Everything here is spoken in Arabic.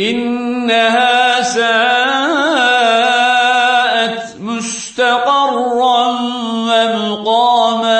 إنها ساءت مستقرا ومقاما